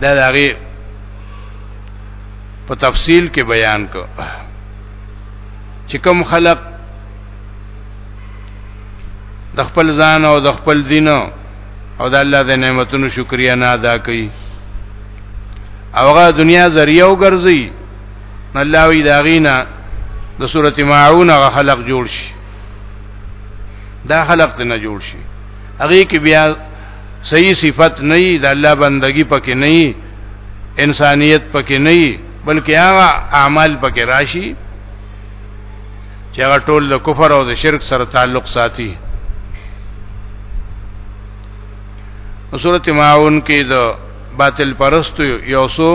دا دغه په تفصیل کې بیان کو چې کوم خلق د خپل ځان او د خپل دین او د الله د نعمتونو شکریا نه ادا کوي اوغه دنیا ذریعہ وګرځي الله وی داغینا د سورته ماعون غ خلق جوړ شي دا خلق ته نه جوړ شي هغه کې بیا صحیح صفت نه وي د الله بندگی پکې نه وي انسانیت پکې نه وي بلکې هغه اعمال پکې راشي چې هغه ټول د کفر او د شرک سره تعلق ساتي سورته ماعون کې د باطل پرستو یو څو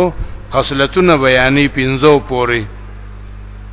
خصلتونه بیانې پنځو پورې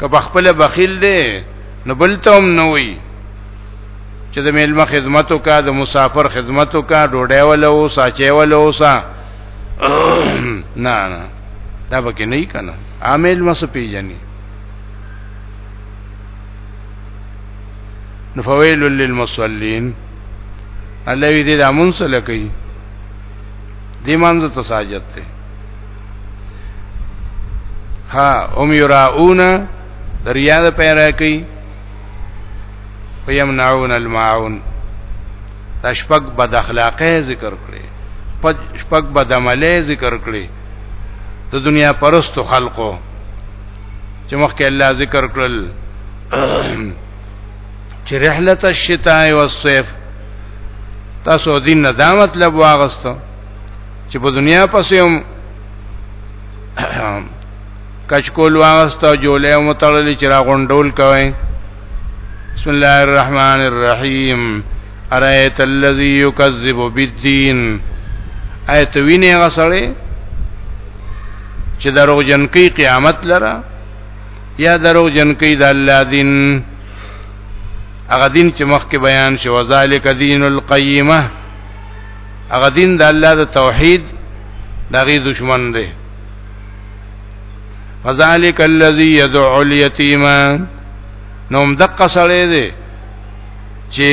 که په خپل بخیل دی نو بل ته هم نه وي چې د میلمه خدمت وکا د مسافر خدمت وکا ډوډۍ ولا اوسا چای ولا اوسا نه نه دا به کې نه کنه عامل مس پیجنې نو فویل للمصلین الله دې د امن سره کوي دې مانځه تساجت ته ها هم یراؤون دریا د پیرا کوي ويمنعون الماعون دا شپږ بد اخلاقه ذکر کړي شپږ بد عمله ذکر کړي د دنیا پرستو خلقو چې مخکې الله ذکر کړل چې رحلت الشتاء والصيف تاسو دین نه دا مطلب واغستو چې په دنیا پسې هم کچکول واغسته جولې هم تړلې چې را غونډول کوي بسم الله الرحمن الرحیم ارایت الذی یکذب بالدین ایت وینه غسړې چې دروغ جن کوي قیامت لره یا دروغ جن کوي د الله دین هغه دین چې مخکې بیان شو ذالک دین القیمه هغه دین د الله د توحید دغه دشمن دی فذلک الذی یدعو الیتیم نوم دقه سړی دی چې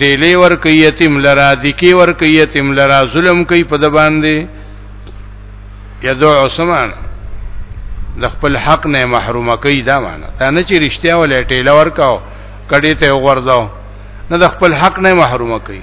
ټیلې ور کوي یتیم لرا دکی ور کوي یتیم لرا ظلم کوي په د باندې یدعو سمان د خپل حق نه محروم کوي دا معنا دا نه چې رښتیا ولې ټیلې ور کاو کډې ته وغورځاو نه د خپل حق نه محروم کوي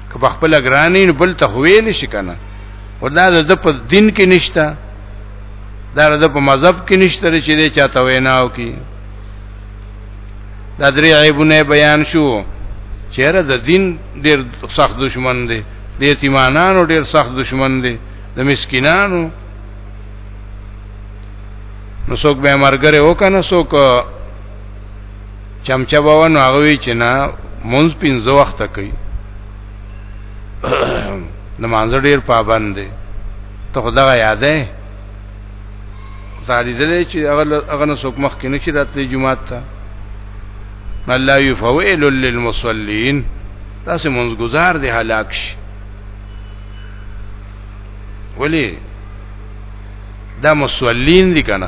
که په خپل ګرانی نه بل ته ویل شي کنه خدا د په دین کې نشتا دا د په مذهب کې نشته چې دې چاته ویناو کې دا درې عیبونه بیان شو چیرې د دین ډېر سخت دشمن دی د یتیمانانو ډېر سخت دشمن دی د مسکینانو نو څوک به مرګره وکنه څوک چمچه باونو هغه وی چې نه مونږ پینځه وخت کوي نماز ډیر پابند دی ته خدای یادې تعالی دې چې هغه هغه نو څوک مخ کې نشي راتلې جمعه ته الله يفويل للمصلين تاسو مونږ گزار دي هلاک شي ولی دا مصلين دي کنه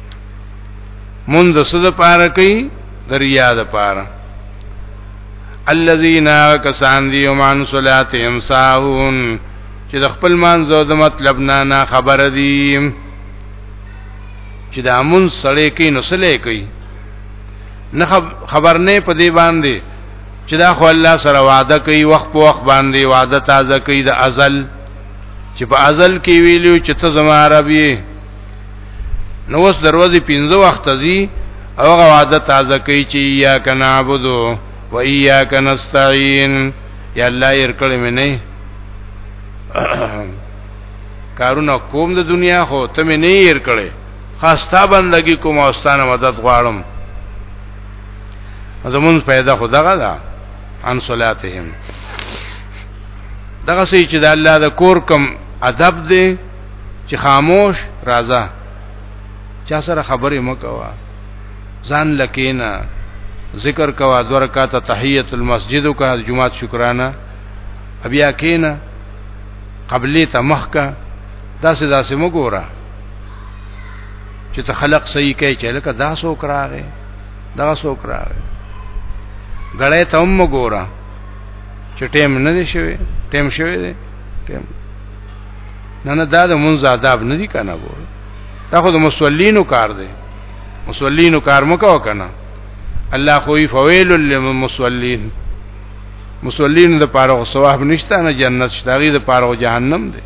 مونږ د څه لپاره کوي د ریا لپاره الذين كسان دي ومن صلاتهم ساهون چې د خپل مانزو د مطلب نه نه خبر دي چې د امون سړې کې نو سلې کوي نه خبر نه په دې باندې چې دا خو الله سره وعده کوي وخت په وخت باندې وعده تازه کوي د ازل چې په ازل کې ویلو چې ته زما عربي نو اوس دروازې پنځه وخت ځي او هغه وعده تازه کوي چې یا کنا عبدو و یا کنا استعين یا الله ير کړې مې نه کارونه کوم د دنیا خو ته مې نه ير کړې خاصتا بندگی کوم او ستانه مدد غواړم زمون پیدا خدغه ده ان صلاتهم دغه سې چې د الله د کور کم ادب دی چې خاموش راځه چا سره خبرې مکوا ځان لکینا ذکر کوا دو رکعات تحیت المسجد کا جمعه شکرانه بیا کینا قبلی ته مخ کا داسې داسې مګورا چې ته خلق صحیح کوي چې لکه دا سو کراغه دا سو کراغه غړې ته هم مګورا چې ټیم نه دی شوی ټیم شوی دی ټیم نه نه دا د منځ آداب نه دي کنه وو دا خو د مسولینو کار دی مسولینو کار مکو کنه الله خو یې فویل للمسولین مسولین د پاره ثواب نشته نه جنت شته غي د پاره جهنم دی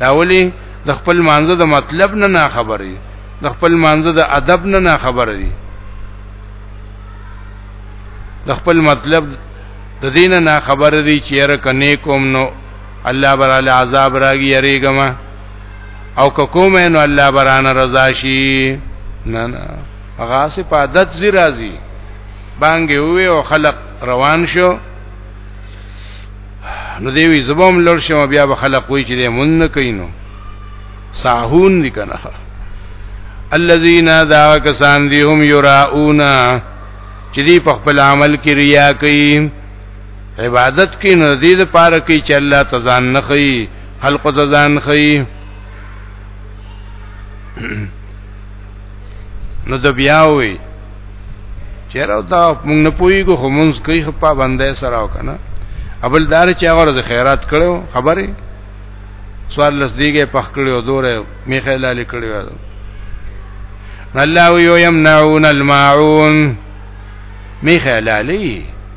دا ولی د خپل مانزه د مطلب نه نه خبرې د خپل مانزه د ادب نه نه خبرې دي د خپل مطلب د دین نه خبرې دي چې را کني کوم نو الله برا له عذاب راګي یریګما او کوم نو الله برانه رضا شي نه نه هغه سي پادت زی راضي بانګي وې او خلق روان شو نو دی وی زبوم لور شم بیا به خلق وی چې مون نه کینو ساهون دي کنه الذين ذا کسان دي هم يراؤون چې دی په خپل عمل کې ریا کوي عبادت کې نو دې د پاره کې چې الله تزان نه خي خلق تزان خي نو د بیا وي چیرې دا موږ نه پويګو خو مونږ کوي خپا باندې سره وکنه ابل دار چې هغه د خیرات کړو خبره سوال لس دیګه پخ کړو دوره میخه لاله کړو الله یو یمنعون الماعون میخه لاله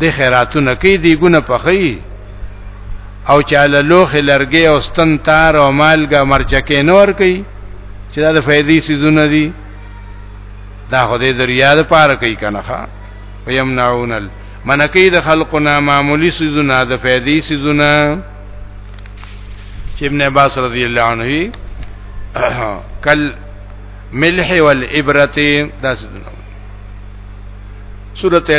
د خیراتونه کوي دیګونه پخی او چاله لوخ لرګي او ستن تار او مالګه مرچکې نور کوي چې دا د فائدې سيزونه دي دا خو دې دریا د پاره کوي کنه ښا ويمنعون منکی د خلقنا معمولی سيزونه د فائدې سيزونه چې ابن عباس رضی الله عنه کل ملح والابرته دا سيزونه سورته